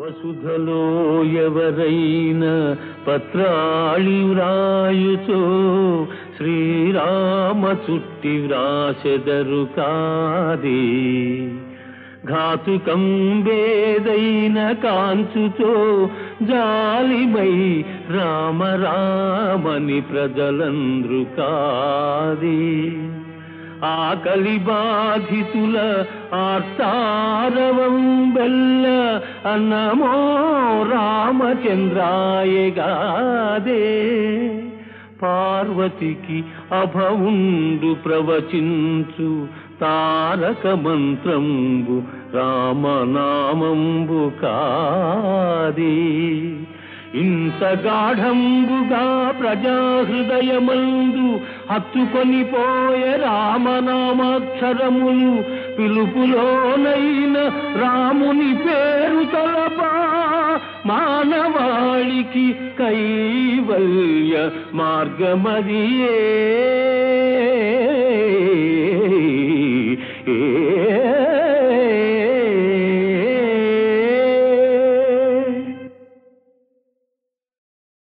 వసుధలో ఎవరైనా పత్రాళి వ్రాయుచో? శ్రీరామ చుట్టి వ్రాసెదరు కాదే? ఘాతుకం వేదైన కాంచుతో జాలిమై రామ రామని ప్రజలంద్రు కాదే? ఆకలి బాధితుల ఆర్తారవం బెల్ల అన్నమో రామచంద్రాయగాదే పార్వతికి అభవుండు ప్రవచించు తారక మంత్రంబు రామనామంబు కాదే. ఇంత గాఢంబుగా ప్రజాహృదయమందు హత్తుకొని పోయే రామనామాక్షరములు పిలుపులోనైన రాముని పేరు తలపా మానవాళికి కైవల్య మార్గమదియే.